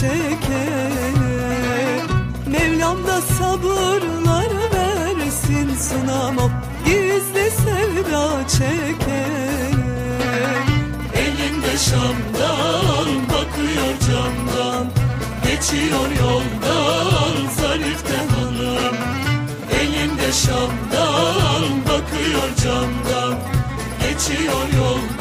çeker Mevlam da sabırlar versin sunamam Gizli sevda çeker Elinde şamdan bakıyor camdan Geçiyor yoldan zariften hanım Elinde şamdan bakıyor camdan Geçiyor yoldan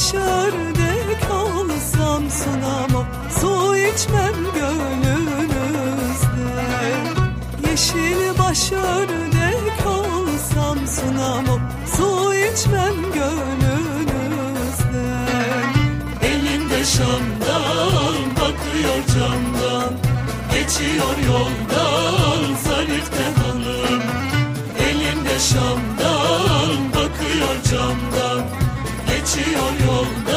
Dek olsam sunamam Su içmem gönlünüzden Yeşil başar dek olsam sunamam Su içmem gönlünüzden Elinde şamdan bakıyor camdan. Geçiyor yoldan zarifte hanım Elinde şamdan bakıyor camdan Geçiyor yoldan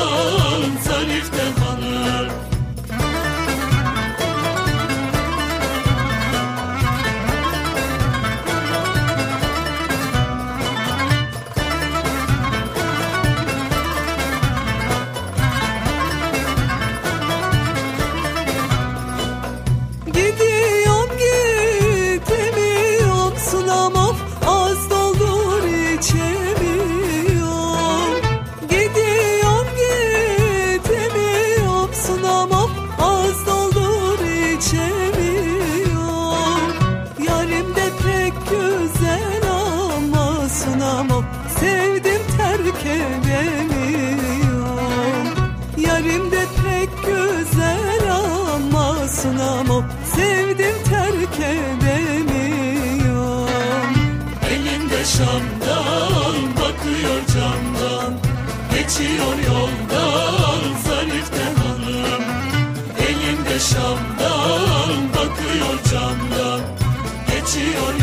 Sevdim terk edemiyorum. Elinde şamdan bakıyor camdan. Geçiyor yoldan zarifte hanım şamdan bakıyor camdan. Geçiyor